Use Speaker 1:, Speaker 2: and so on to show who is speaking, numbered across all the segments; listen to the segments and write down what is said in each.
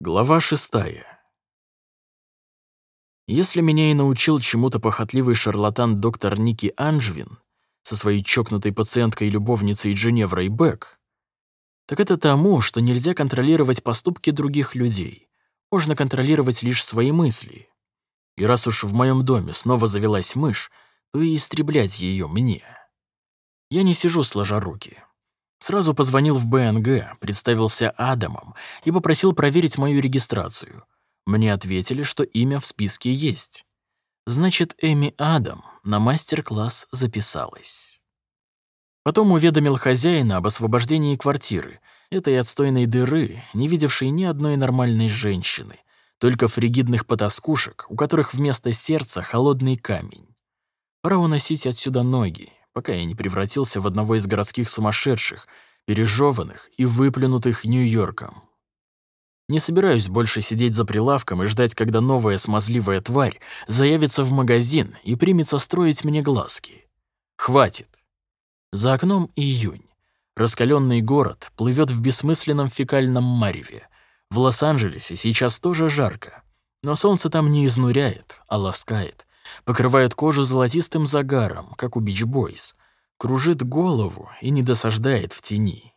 Speaker 1: Глава шестая. Если меня и научил чему-то похотливый шарлатан доктор Ники Анжвин со своей чокнутой пациенткой и любовницей Дженеврой Бек, так это тому, что нельзя контролировать поступки других людей. Можно контролировать лишь свои мысли. И раз уж в моем доме снова завелась мышь, то и истреблять ее мне. Я не сижу сложа руки. Сразу позвонил в БНГ, представился Адамом и попросил проверить мою регистрацию. Мне ответили, что имя в списке есть. Значит, Эми Адам на мастер-класс записалась. Потом уведомил хозяина об освобождении квартиры, этой отстойной дыры, не видевшей ни одной нормальной женщины, только фригидных потаскушек, у которых вместо сердца холодный камень. Пора уносить отсюда ноги, пока я не превратился в одного из городских сумасшедших, пережеванных и выплюнутых Нью-Йорком. Не собираюсь больше сидеть за прилавком и ждать, когда новая смазливая тварь заявится в магазин и примется строить мне глазки. Хватит. За окном июнь. Раскаленный город плывет в бессмысленном фекальном мареве. В Лос-Анджелесе сейчас тоже жарко, но солнце там не изнуряет, а ласкает покрывает кожу золотистым загаром, как у бич-бойс, кружит голову и не досаждает в тени.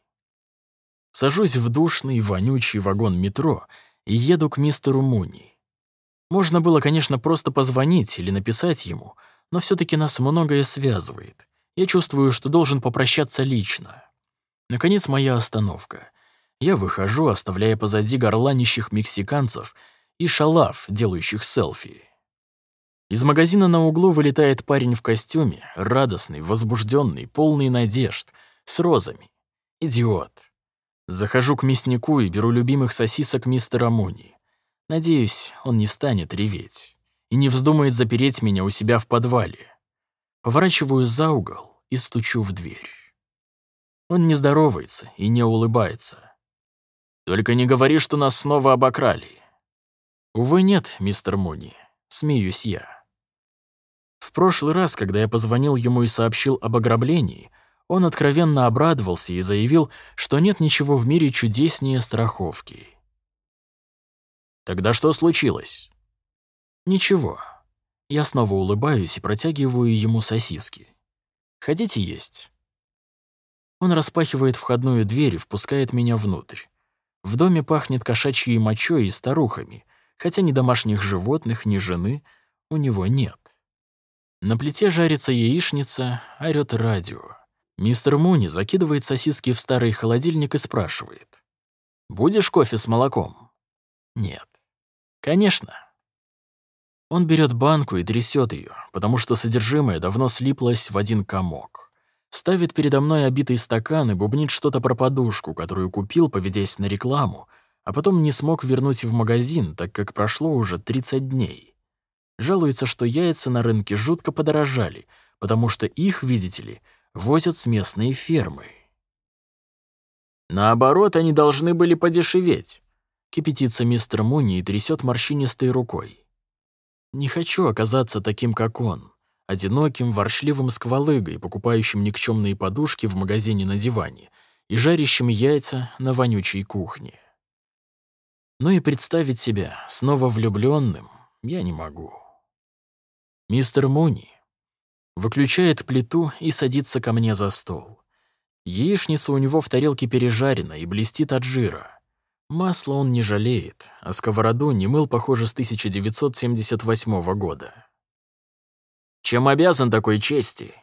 Speaker 1: Сажусь в душный, вонючий вагон метро и еду к мистеру Муни. Можно было, конечно, просто позвонить или написать ему, но все таки нас многое связывает. Я чувствую, что должен попрощаться лично. Наконец, моя остановка. Я выхожу, оставляя позади горланищих мексиканцев и шалав, делающих селфи. Из магазина на углу вылетает парень в костюме, радостный, возбужденный, полный надежд, с розами. Идиот. Захожу к мяснику и беру любимых сосисок мистера Муни. Надеюсь, он не станет реветь и не вздумает запереть меня у себя в подвале. Поворачиваю за угол и стучу в дверь. Он не здоровается и не улыбается. «Только не говори, что нас снова обокрали». «Увы, нет, мистер Муни», — смеюсь я. В прошлый раз, когда я позвонил ему и сообщил об ограблении, он откровенно обрадовался и заявил, что нет ничего в мире чудеснее страховки. Тогда что случилось? Ничего. Я снова улыбаюсь и протягиваю ему сосиски. Хотите есть? Он распахивает входную дверь и впускает меня внутрь. В доме пахнет кошачьей мочой и старухами, хотя ни домашних животных, ни жены у него нет. На плите жарится яичница, орёт радио. Мистер Муни закидывает сосиски в старый холодильник и спрашивает. «Будешь кофе с молоком?» «Нет». «Конечно». Он берет банку и трясет ее, потому что содержимое давно слиплось в один комок. Ставит передо мной обитый стакан и бубнит что-то про подушку, которую купил, поведясь на рекламу, а потом не смог вернуть в магазин, так как прошло уже 30 дней. Жалуется, что яйца на рынке жутко подорожали, потому что их, видите ли, возят с местной фермы. Наоборот, они должны были подешеветь. Кипятится мистер Муни и трясет морщинистой рукой. Не хочу оказаться таким, как он, одиноким, воршливым сквалыгой, покупающим никчемные подушки в магазине на диване и жарящим яйца на вонючей кухне. Ну и представить себя снова влюбленным я не могу. Мистер Муни выключает плиту и садится ко мне за стол. Яичница у него в тарелке пережарена и блестит от жира. Масло он не жалеет, а сковороду не мыл, похоже, с 1978 года. Чем обязан такой чести?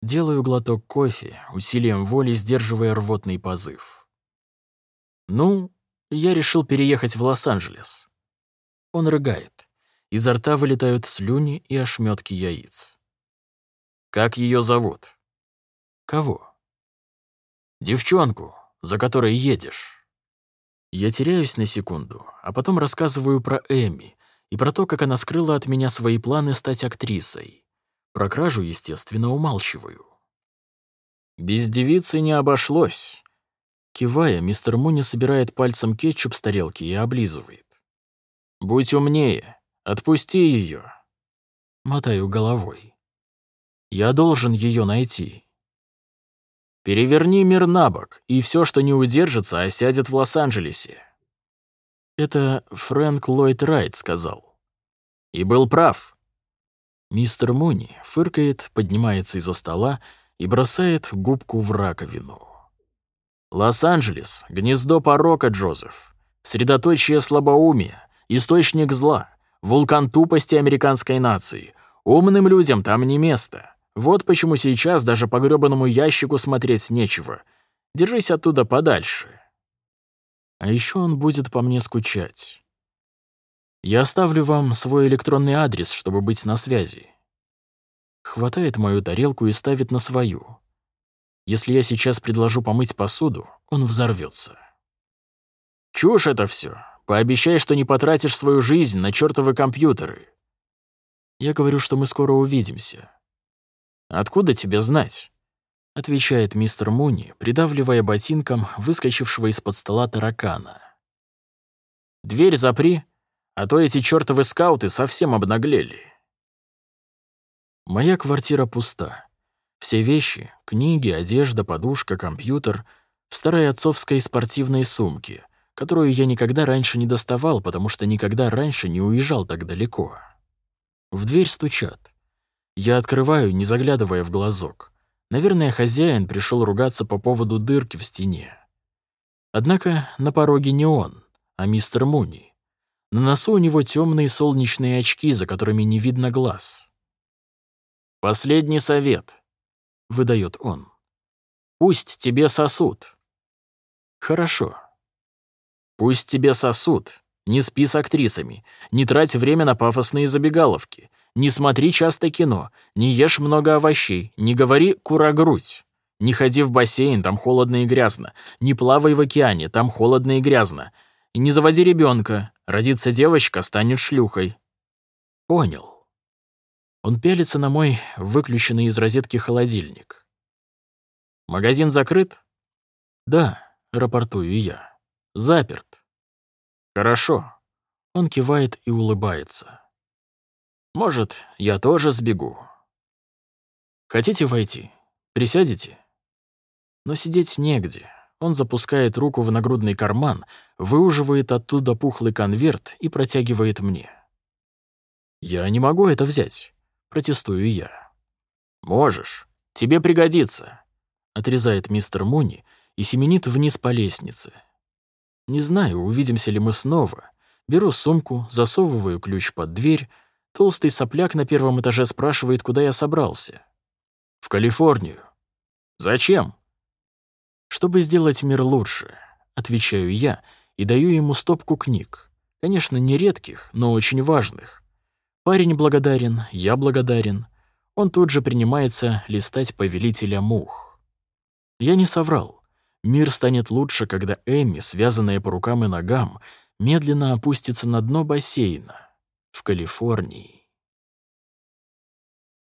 Speaker 1: Делаю глоток кофе, усилием воли сдерживая рвотный позыв. Ну, я решил переехать в Лос-Анджелес. Он рыгает. Изо рта вылетают слюни и ошметки яиц. «Как ее зовут?» «Кого?» «Девчонку, за которой едешь». Я теряюсь на секунду, а потом рассказываю про Эми и про то, как она скрыла от меня свои планы стать актрисой. Про кражу, естественно, умалчиваю. Без девицы не обошлось. Кивая, мистер Муни собирает пальцем кетчуп с тарелки и облизывает. «Будь умнее. Отпусти ее. Мотаю головой. Я должен ее найти. Переверни мир на бок, и все, что не удержится, осядет в Лос-Анджелесе. Это Фрэнк Ллойд Райт сказал. И был прав. Мистер Муни фыркает, поднимается из-за стола и бросает губку в раковину. Лос-Анджелес — гнездо порока, Джозеф. Средоточие слабоумия, источник зла, вулкан тупости американской нации. Умным людям там не место. Вот почему сейчас даже по грёбаному ящику смотреть нечего. Держись оттуда подальше. А еще он будет по мне скучать. Я оставлю вам свой электронный адрес, чтобы быть на связи. Хватает мою тарелку и ставит на свою. Если я сейчас предложу помыть посуду, он взорвется. Чушь это все. Пообещай, что не потратишь свою жизнь на чертовы компьютеры. Я говорю, что мы скоро увидимся. Откуда тебе знать? отвечает мистер Муни, придавливая ботинком выскочившего из-под стола таракана. «Дверь запри, а то эти чертовы скауты совсем обнаглели». Моя квартира пуста. Все вещи — книги, одежда, подушка, компьютер — в старой отцовской спортивной сумке, которую я никогда раньше не доставал, потому что никогда раньше не уезжал так далеко. В дверь стучат. Я открываю, не заглядывая в глазок. Наверное, хозяин пришел ругаться по поводу дырки в стене. Однако на пороге не он, а мистер Муни. На носу у него темные солнечные очки, за которыми не видно глаз. «Последний совет», — выдает он. «Пусть тебе сосут». «Хорошо. Пусть тебе сосут. Не спи с актрисами, не трать время на пафосные забегаловки, не смотри часто кино, не ешь много овощей, не говори «кура-грудь». Не ходи в бассейн, там холодно и грязно. Не плавай в океане, там холодно и грязно. Не заводи ребенка. Родится девочка, станет шлюхой. Понял. Он пялится на мой выключенный из розетки холодильник. Магазин закрыт? Да, рапортую я. Заперт. Хорошо. Он кивает и улыбается. Может, я тоже сбегу. Хотите войти? Присядете? Но сидеть негде. Он запускает руку в нагрудный карман, выуживает оттуда пухлый конверт и протягивает мне. «Я не могу это взять», — протестую я. «Можешь. Тебе пригодится», — отрезает мистер Муни и семенит вниз по лестнице. Не знаю, увидимся ли мы снова. Беру сумку, засовываю ключ под дверь, Толстый сопляк на первом этаже спрашивает, куда я собрался. В Калифорнию. Зачем? Чтобы сделать мир лучше, отвечаю я и даю ему стопку книг. Конечно, не редких, но очень важных. Парень благодарен, я благодарен. Он тут же принимается листать «Повелителя мух». Я не соврал. Мир станет лучше, когда Эми, связанная по рукам и ногам, медленно опустится на дно бассейна в Калифорнии.